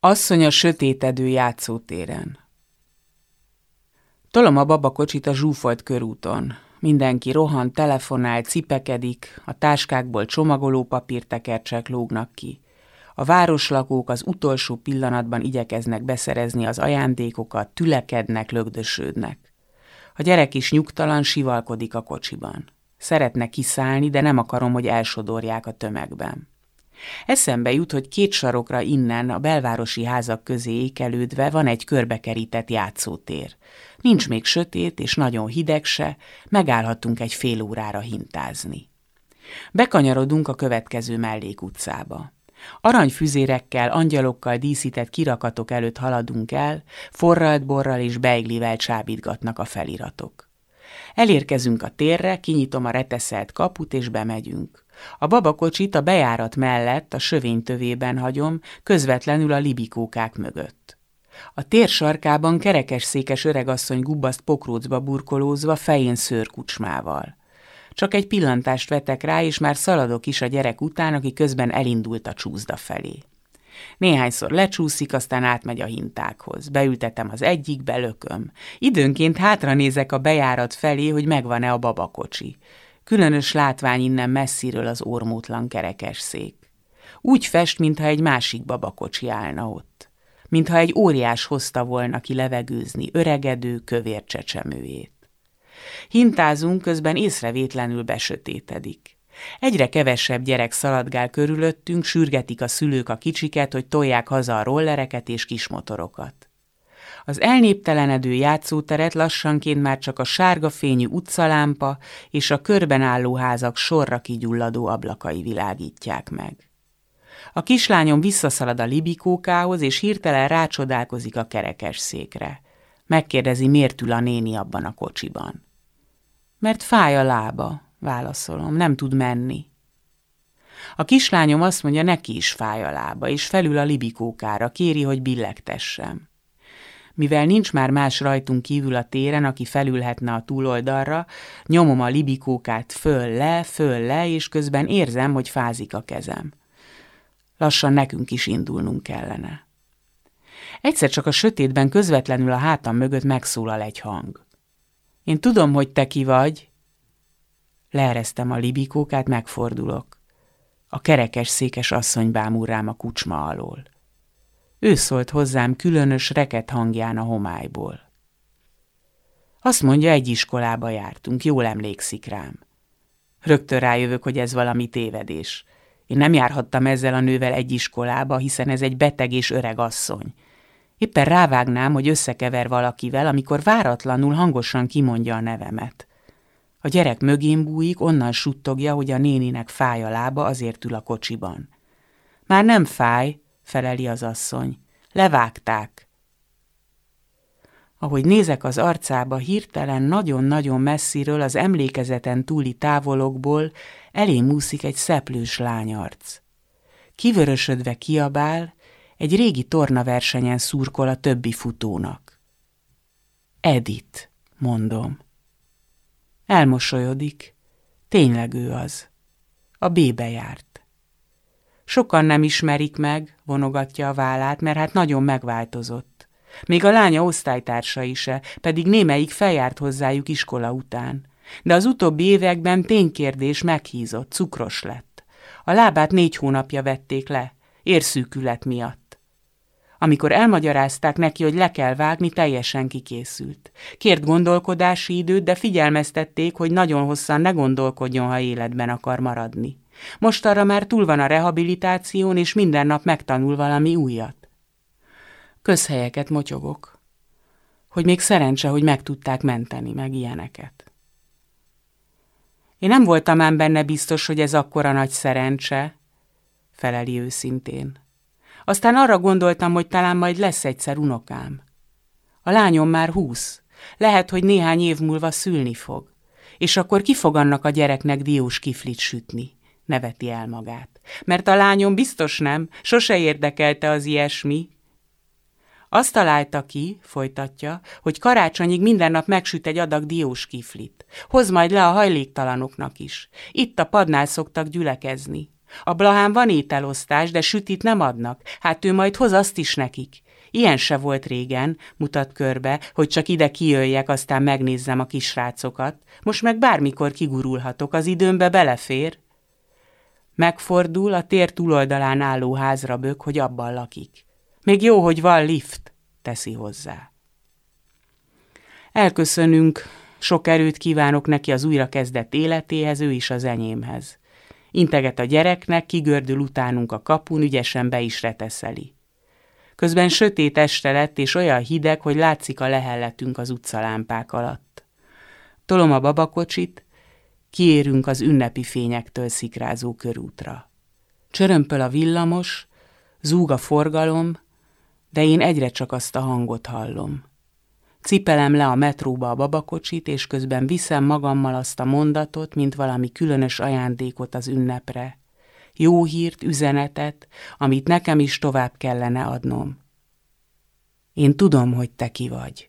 Asszony a sötétedő játszótéren. Tolom a babakocsit a zsúfolt körúton. Mindenki rohan, telefonál, cipekedik, a táskákból csomagoló papírtekercsek lógnak ki. A városlakók az utolsó pillanatban igyekeznek beszerezni az ajándékokat, tülekednek, lögdösödnek. A gyerek is nyugtalan sivalkodik a kocsiban. Szeretne kiszállni, de nem akarom, hogy elsodorják a tömegben. Eszembe jut, hogy két sarokra innen, a belvárosi házak közé ékelődve van egy körbekerített játszótér. Nincs még sötét és nagyon hideg se, megállhatunk egy fél órára hintázni. Bekanyarodunk a következő mellékutcába. Aranyfüzérekkel, angyalokkal díszített kirakatok előtt haladunk el, forralt borral és beiglivel csábítgatnak a feliratok. Elérkezünk a térre, kinyitom a reteszelt kaput és bemegyünk. A babakocsit a bejárat mellett a sövénytövében hagyom, közvetlenül a libikókák mögött. A tér sarkában kerekes székes öregasszony gubbaszt pokrócba burkolózva fején szőrkucsmával. Csak egy pillantást vetek rá, és már szaladok is a gyerek után, aki közben elindult a csúszda felé. Néhányszor lecsúszik, aztán átmegy a hintákhoz. Beültetem az egyikbe, lököm. Időnként hátra nézek a bejárat felé, hogy megvan-e a babakocsi. Különös látvány innen messziről az ormótlan kerekes szék. Úgy fest, mintha egy másik babakocsi állna ott. Mintha egy óriás hozta volna ki levegőzni öregedő, kövér csecsemőjét. Hintázunk, közben észrevétlenül besötétedik. Egyre kevesebb gyerek szaladgál körülöttünk, sürgetik a szülők a kicsiket, hogy tolják haza a rollereket és kismotorokat. Az elnéptelenedő játszóteret lassanként már csak a sárga fényű utcalámpa és a körben álló házak sorra kigyulladó ablakai világítják meg. A kislányom visszaszalad a libikókához, és hirtelen rácsodálkozik a kerekes székre. Megkérdezi, miért ül a néni abban a kocsiban. Mert fáj a lába, válaszolom, nem tud menni. A kislányom azt mondja, neki is fáj a lába, és felül a libikókára, kéri, hogy billegtessem. Mivel nincs már más rajtunk kívül a téren, aki felülhetne a túloldalra, nyomom a libikókát föl-le, föl-le, és közben érzem, hogy fázik a kezem. Lassan nekünk is indulnunk kellene. Egyszer csak a sötétben közvetlenül a hátam mögött megszólal egy hang. Én tudom, hogy te ki vagy. Leeresztem a libikókát, megfordulok. A kerekes székes asszony bámul rám a kucsma alól. Ő szólt hozzám különös reket hangján a homályból. Azt mondja, egy iskolába jártunk, jól emlékszik rám. Rögtön rájövök, hogy ez valami tévedés. Én nem járhattam ezzel a nővel egy iskolába, hiszen ez egy beteg és öreg asszony. Éppen rávágnám, hogy összekever valakivel, amikor váratlanul hangosan kimondja a nevemet. A gyerek mögén bújik, onnan suttogja, hogy a néninek fáj a lába, azért ül a kocsiban. Már nem fáj, feleli az asszony. Levágták. Ahogy nézek az arcába, hirtelen nagyon-nagyon messziről az emlékezeten túli távolokból elém úszik egy szeplős lányarc. Kivörösödve kiabál, egy régi tornaversenyen szurkol a többi futónak. Edit, mondom. Elmosolyodik. Tényleg ő az. A B-be járt. Sokan nem ismerik meg, vonogatja a vállát, mert hát nagyon megváltozott. Még a lánya osztálytársai se, pedig némelyik feljárt hozzájuk iskola után. De az utóbbi években ténykérdés meghízott, cukros lett. A lábát négy hónapja vették le, érszűkület miatt. Amikor elmagyarázták neki, hogy le kell vágni, teljesen kikészült. Kért gondolkodási időt, de figyelmeztették, hogy nagyon hosszan ne gondolkodjon, ha életben akar maradni. Most arra már túl van a rehabilitáción, és minden nap megtanul valami újat. Közhelyeket motyogok. Hogy még szerencse, hogy meg tudták menteni, meg ilyeneket. Én nem voltam ám benne biztos, hogy ez akkora nagy szerencse, feleli őszintén. Aztán arra gondoltam, hogy talán majd lesz egyszer unokám. A lányom már húsz. Lehet, hogy néhány év múlva szülni fog. És akkor ki fog annak a gyereknek diós kiflit sütni? Neveti el magát. Mert a lányom biztos nem, sose érdekelte az ilyesmi. Azt találta ki, folytatja, hogy karácsonyig minden nap megsüt egy adag diós kiflit. Hoz majd le a hajléktalanoknak is. Itt a padnál szoktak gyülekezni. A Blahán van ételosztás, de sütit nem adnak, hát ő majd hoz azt is nekik. Ilyen se volt régen, mutat körbe, hogy csak ide kijöjjek, aztán megnézzem a kisrácokat. Most meg bármikor kigurulhatok, az időmbe belefér. Megfordul, a tér túloldalán álló házra bök, hogy abban lakik. Még jó, hogy van lift, teszi hozzá. Elköszönünk, sok erőt kívánok neki az újra kezdett életéhez, ő is az enyémhez. Integet a gyereknek, kigördül utánunk a kapun, ügyesen be is reteszeli. Közben sötét este lett, és olyan hideg, hogy látszik a lehelletünk az utcalámpák alatt. Tolom a babakocsit, kiérünk az ünnepi fényektől szikrázó körútra. Csörömpöl a villamos, zúg a forgalom, de én egyre csak azt a hangot hallom. Cipelem le a metróba a babakocsit, és közben viszem magammal azt a mondatot, mint valami különös ajándékot az ünnepre. Jó hírt, üzenetet, amit nekem is tovább kellene adnom. Én tudom, hogy te ki vagy.